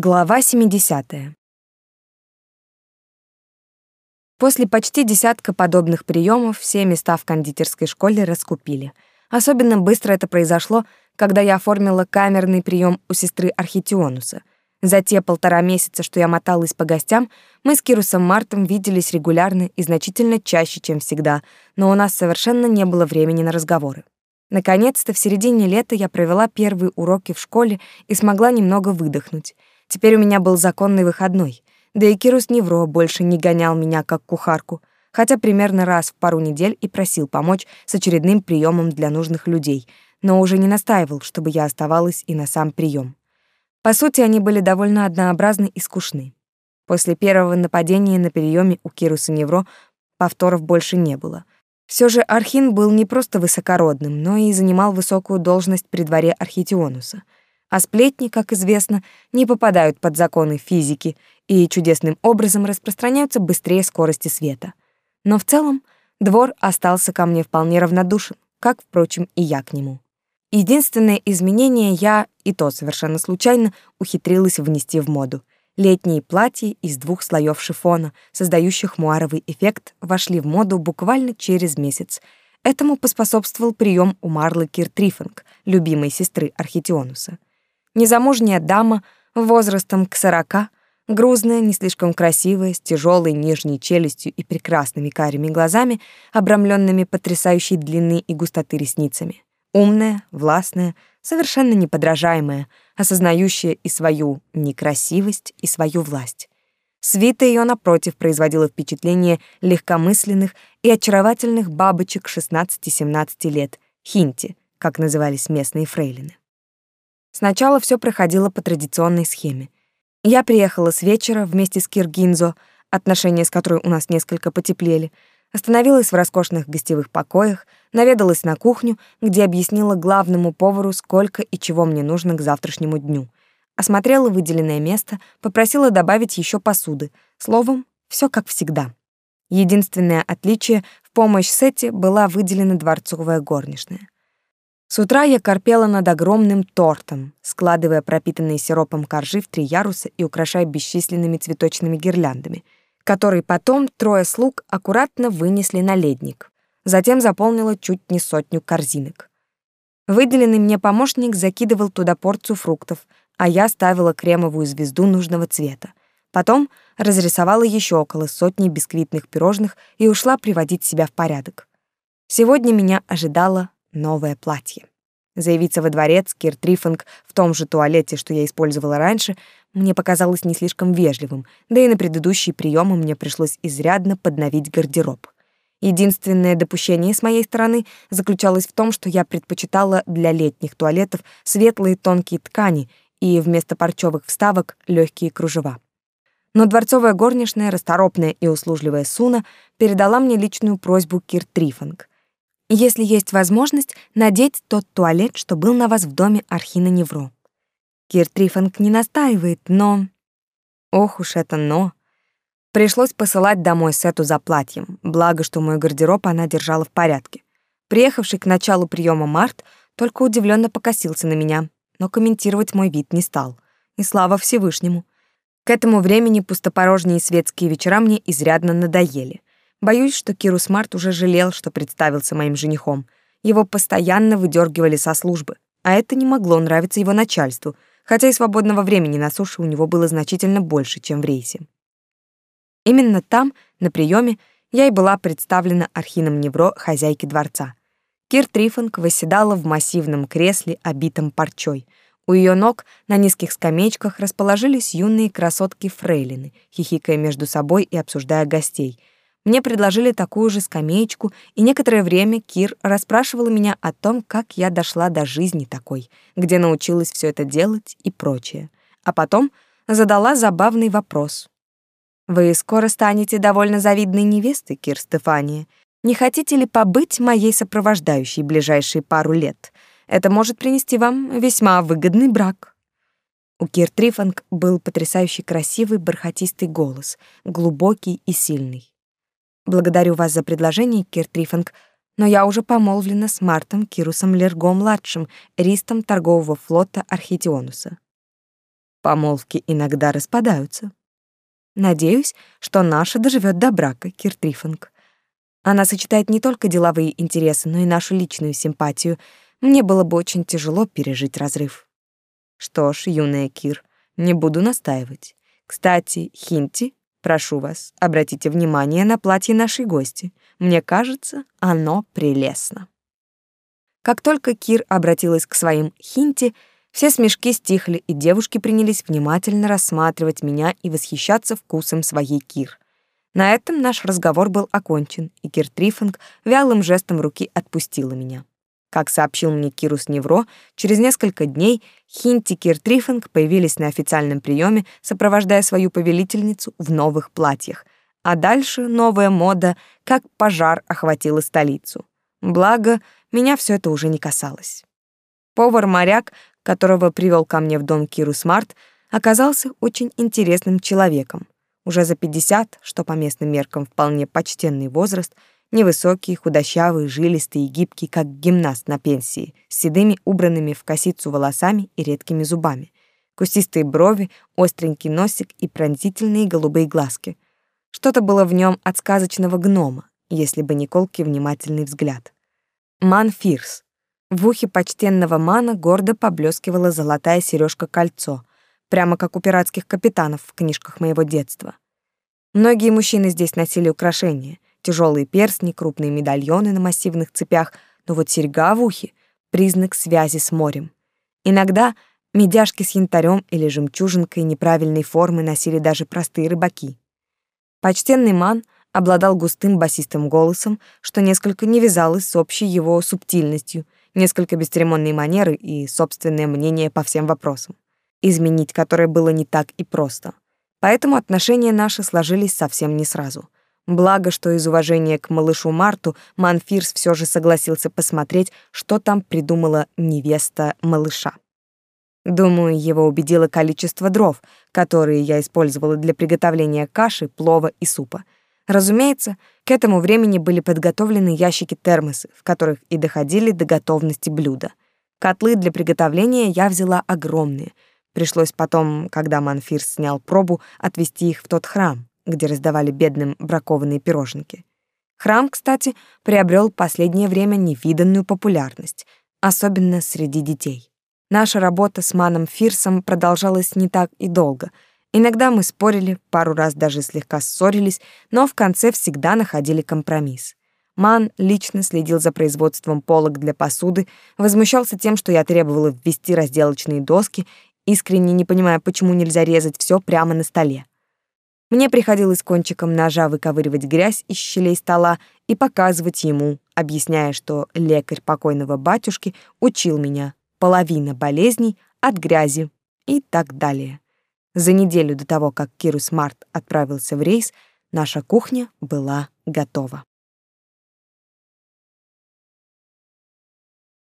Глава 70. После почти десятка подобных приемов все места в кондитерской школе раскупили. Особенно быстро это произошло, когда я оформила камерный прием у сестры Архитионуса. За те полтора месяца, что я моталась по гостям, мы с Кирусом Мартом виделись регулярно и значительно чаще, чем всегда, но у нас совершенно не было времени на разговоры. Наконец-то в середине лета я провела первые уроки в школе и смогла немного выдохнуть — Теперь у меня был законный выходной. Да и Кирус Невро больше не гонял меня как кухарку, хотя примерно раз в пару недель и просил помочь с очередным приемом для нужных людей, но уже не настаивал, чтобы я оставалась и на сам прием. По сути, они были довольно однообразны и скучны. После первого нападения на приеме у Кируса Невро повторов больше не было. Все же Архин был не просто высокородным, но и занимал высокую должность при дворе Архитионуса — а сплетни, как известно, не попадают под законы физики и чудесным образом распространяются быстрее скорости света. Но в целом двор остался ко мне вполне равнодушен, как, впрочем, и я к нему. Единственное изменение я, и то совершенно случайно, ухитрилась внести в моду. Летние платья из двух слоев шифона, создающих муаровый эффект, вошли в моду буквально через месяц. Этому поспособствовал прием у Марлы Киртрифинг, любимой сестры Архитионуса. Незамужняя дама, возрастом к сорока, грузная, не слишком красивая, с тяжелой нижней челюстью и прекрасными карими глазами, обрамленными потрясающей длины и густоты ресницами. Умная, властная, совершенно неподражаемая, осознающая и свою некрасивость, и свою власть. Свита ее, напротив, производила впечатление легкомысленных и очаровательных бабочек 16-17 лет, хинти, как назывались местные фрейлины. Сначала все проходило по традиционной схеме. Я приехала с вечера вместе с Киргинзо, отношения с которой у нас несколько потеплели, остановилась в роскошных гостевых покоях, наведалась на кухню, где объяснила главному повару, сколько и чего мне нужно к завтрашнему дню. Осмотрела выделенное место, попросила добавить еще посуды. Словом, все как всегда. Единственное отличие — в помощь Сетти была выделена дворцовая горничная. С утра я корпела над огромным тортом, складывая пропитанные сиропом коржи в три яруса и украшая бесчисленными цветочными гирляндами, которые потом трое слуг аккуратно вынесли на ледник. Затем заполнила чуть не сотню корзинок. Выделенный мне помощник закидывал туда порцию фруктов, а я ставила кремовую звезду нужного цвета. Потом разрисовала еще около сотни бисквитных пирожных и ушла приводить себя в порядок. Сегодня меня ожидало новое платье. Заявиться во дворец Кир Трифинг в том же туалете, что я использовала раньше, мне показалось не слишком вежливым, да и на предыдущие приемы мне пришлось изрядно подновить гардероб. Единственное допущение с моей стороны заключалось в том, что я предпочитала для летних туалетов светлые тонкие ткани и вместо парчевых вставок легкие кружева. Но дворцовая горничная, расторопная и услужливая Суна, передала мне личную просьбу Кир Трифинг если есть возможность, надеть тот туалет, что был на вас в доме Архина Невро. Кир Трифанг не настаивает, но... Ох уж это «но». Пришлось посылать домой Сету за платьем, благо, что мой гардероб она держала в порядке. Приехавший к началу приема Март только удивленно покосился на меня, но комментировать мой вид не стал. И слава Всевышнему. К этому времени пустопорожние светские вечера мне изрядно надоели. Боюсь, что Киру Смарт уже жалел, что представился моим женихом. Его постоянно выдергивали со службы, а это не могло нравиться его начальству, хотя и свободного времени на суше у него было значительно больше, чем в рейсе. Именно там, на приеме, я и была представлена Архином Невро, хозяйке дворца. Кир Трифонг восседала в массивном кресле, обитом парчой. У ее ног на низких скамеечках расположились юные красотки-фрейлины, хихикая между собой и обсуждая гостей — мне предложили такую же скамеечку, и некоторое время Кир расспрашивала меня о том, как я дошла до жизни такой, где научилась все это делать и прочее. А потом задала забавный вопрос. «Вы скоро станете довольно завидной невестой, Кир Стефания. Не хотите ли побыть моей сопровождающей ближайшие пару лет? Это может принести вам весьма выгодный брак». У Кир Трифанг был потрясающе красивый бархатистый голос, глубокий и сильный. Благодарю вас за предложение, Кир Трифанг, но я уже помолвлена с Мартом Кирусом Лерго-младшим, ристом торгового флота Архитионуса. Помолвки иногда распадаются. Надеюсь, что наша доживет до брака, Кир Трифинг. Она сочетает не только деловые интересы, но и нашу личную симпатию. Мне было бы очень тяжело пережить разрыв. Что ж, юная Кир, не буду настаивать. Кстати, Хинти, прошу вас, обратите внимание на платье нашей гости. Мне кажется, оно прелестно. Как только Кир обратилась к своим Хинти, все смешки стихли, и девушки принялись внимательно рассматривать меня и восхищаться вкусом своей Кир. На этом наш разговор был окончен, и Кир Трифинг вялым жестом руки отпустила меня. Как сообщил мне Кирус Невро, через несколько дней Хинти Кир Трифинг появились на официальном приеме, сопровождая свою повелительницу в новых платьях. А дальше новая мода, как пожар, охватила столицу. Благо, меня все это уже не касалось. Повар-моряк, которого привел ко мне в дом Киру Смарт, оказался очень интересным человеком. Уже за 50, что по местным меркам вполне почтенный возраст, невысокий, худощавый, жилистый и гибкий, как гимнаст на пенсии, с седыми убранными в косицу волосами и редкими зубами, кустистые брови, остренький носик и пронзительные голубые глазки. Что-то было в нем от сказочного гнома, если бы не колкий внимательный взгляд. Ман Фирс, в ухе почтенного мана гордо поблескивала золотая сережка-кольцо, прямо как у пиратских капитанов в книжках моего детства. Многие мужчины здесь носили украшения, тяжелые перстни, крупные медальоны на массивных цепях, но вот серьга в ухе — признак связи с морем. Иногда медяшки с янтарем или жемчужинкой неправильной формы носили даже простые рыбаки. Почтенный ман обладал густым басистым голосом, что несколько не вязалось с общей его субтильностью — несколько бесцеремонные манеры и собственное мнение по всем вопросам, изменить которые было не так и просто. Поэтому отношения наши сложились совсем не сразу. Благо, что из уважения к малышу Марту Манфирс все же согласился посмотреть, что там придумала невеста малыша. Думаю, его убедило количество дров, которые я использовала для приготовления каши, плова и супа — Разумеется, к этому времени были подготовлены ящики-термосы, в которых и доходили до готовности блюда. Котлы для приготовления я взяла огромные. Пришлось потом, когда Манфирс снял пробу, отвезти их в тот храм, где раздавали бедным бракованные пироженки. Храм, кстати, приобрел последнее время невиданную популярность, особенно среди детей. Наша работа с Маном Фирсом продолжалась не так и долго — Иногда мы спорили, пару раз даже слегка ссорились, но в конце всегда находили компромисс. Ман лично следил за производством полок для посуды, возмущался тем, что я требовала ввести разделочные доски, искренне не понимая, почему нельзя резать все прямо на столе. Мне приходилось кончиком ножа выковыривать грязь из щелей стола и показывать ему, объясняя, что лекарь покойного батюшки учил меня половина болезней от грязи и так далее. За неделю до того, как Кирус Март отправился в рейс, наша кухня была готова.